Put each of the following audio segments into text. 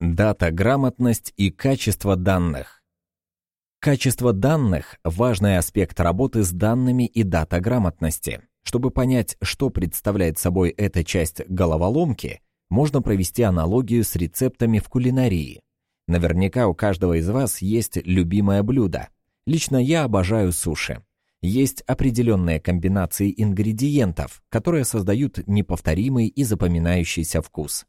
Дата-грамотность и качество данных. Качество данных – важный аспект работы с данными и дата-грамотности. Чтобы понять, что представляет собой эта часть головоломки, можно провести аналогию с рецептами в кулинарии. Наверняка у каждого из вас есть любимое блюдо. Лично я обожаю суши. Есть определенные комбинации ингредиентов, которые создают неповторимый и запоминающийся вкус.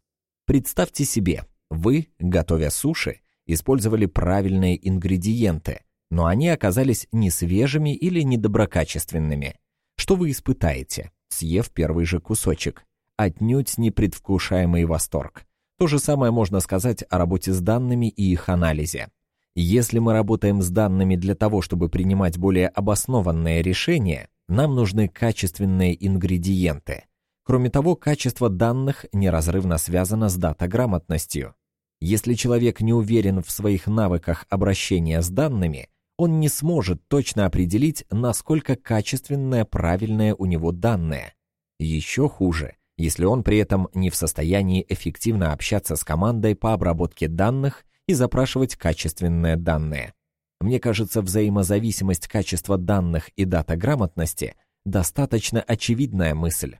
Представьте себе – вы, готовя суши, использовали правильные ингредиенты, но они оказались не свежими или недоброкачественными. Что вы испытаете, съев первый же кусочек? Отнюдь не предвкушаемый восторг. То же самое можно сказать о работе с данными и их анализе. Если мы работаем с данными для того, чтобы принимать более обоснованные решения, нам нужны качественные ингредиенты. Кроме того, качество данных неразрывно связано с датаграмотностью. Если человек не уверен в своих навыках обращения с данными, он не сможет точно определить, насколько качественное, правильное у него данные. Еще хуже, если он при этом не в состоянии эффективно общаться с командой по обработке данных и запрашивать качественные данные. Мне кажется, взаимозависимость качества данных и дата-грамотности достаточно очевидная мысль.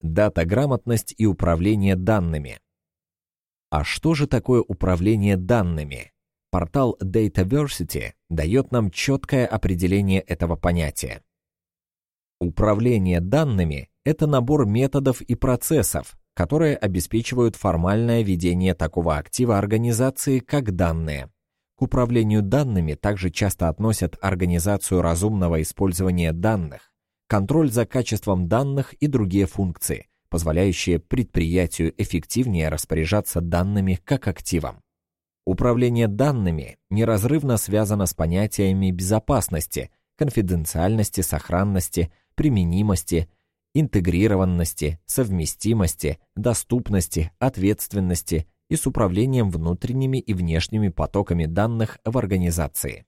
Дата-грамотность и управление данными – а что же такое управление данными? Портал Dataversity дает нам четкое определение этого понятия. Управление данными – это набор методов и процессов, которые обеспечивают формальное ведение такого актива организации, как данные. К управлению данными также часто относят организацию разумного использования данных, контроль за качеством данных и другие функции – позволяющие предприятию эффективнее распоряжаться данными как активом. Управление данными неразрывно связано с понятиями безопасности, конфиденциальности, сохранности, применимости, интегрированности, совместимости, доступности, ответственности и с управлением внутренними и внешними потоками данных в организации.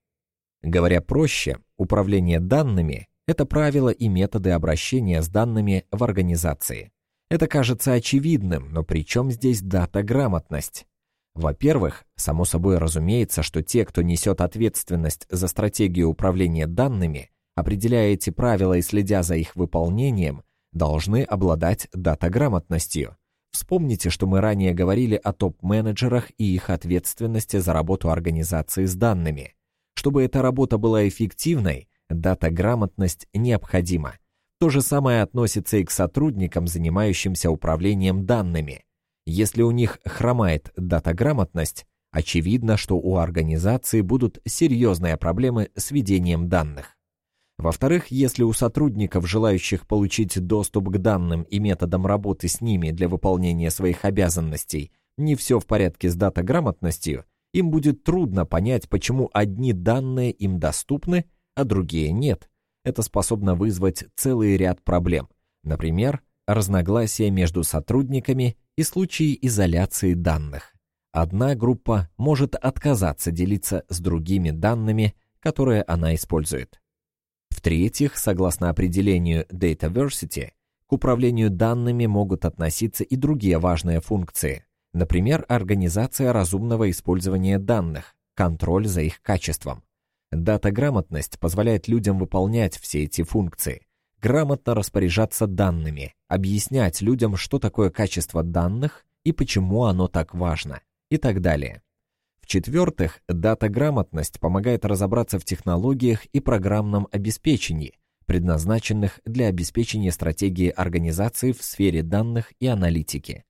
Говоря проще, управление данными – это правила и методы обращения с данными в организации. Это кажется очевидным, но при чем здесь дата-грамотность? Во-первых, само собой разумеется, что те, кто несет ответственность за стратегию управления данными, определяя эти правила и следя за их выполнением, должны обладать дата-грамотностью. Вспомните, что мы ранее говорили о топ-менеджерах и их ответственности за работу организации с данными. Чтобы эта работа была эффективной, дата-грамотность необходима. То же самое относится и к сотрудникам, занимающимся управлением данными. Если у них хромает датаграмотность, очевидно, что у организации будут серьезные проблемы с ведением данных. Во-вторых, если у сотрудников, желающих получить доступ к данным и методам работы с ними для выполнения своих обязанностей, не все в порядке с датаграмотностью, им будет трудно понять, почему одни данные им доступны, а другие нет – это способно вызвать целый ряд проблем, например, разногласия между сотрудниками и случаи изоляции данных. Одна группа может отказаться делиться с другими данными, которые она использует. В-третьих, согласно определению Dataversity, к управлению данными могут относиться и другие важные функции, например, организация разумного использования данных, контроль за их качеством. Дата-грамотность позволяет людям выполнять все эти функции, грамотно распоряжаться данными, объяснять людям, что такое качество данных и почему оно так важно, и так далее. В-четвертых, дата-грамотность помогает разобраться в технологиях и программном обеспечении, предназначенных для обеспечения стратегии организации в сфере данных и аналитики.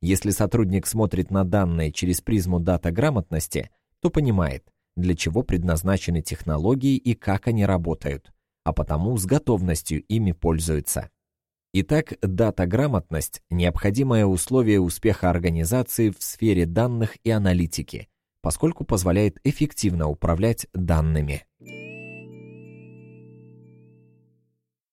Если сотрудник смотрит на данные через призму дата-грамотности, то понимает, для чего предназначены технологии и как они работают, а потому с готовностью ими пользуются. Итак, дата-грамотность – необходимое условие успеха организации в сфере данных и аналитики, поскольку позволяет эффективно управлять данными.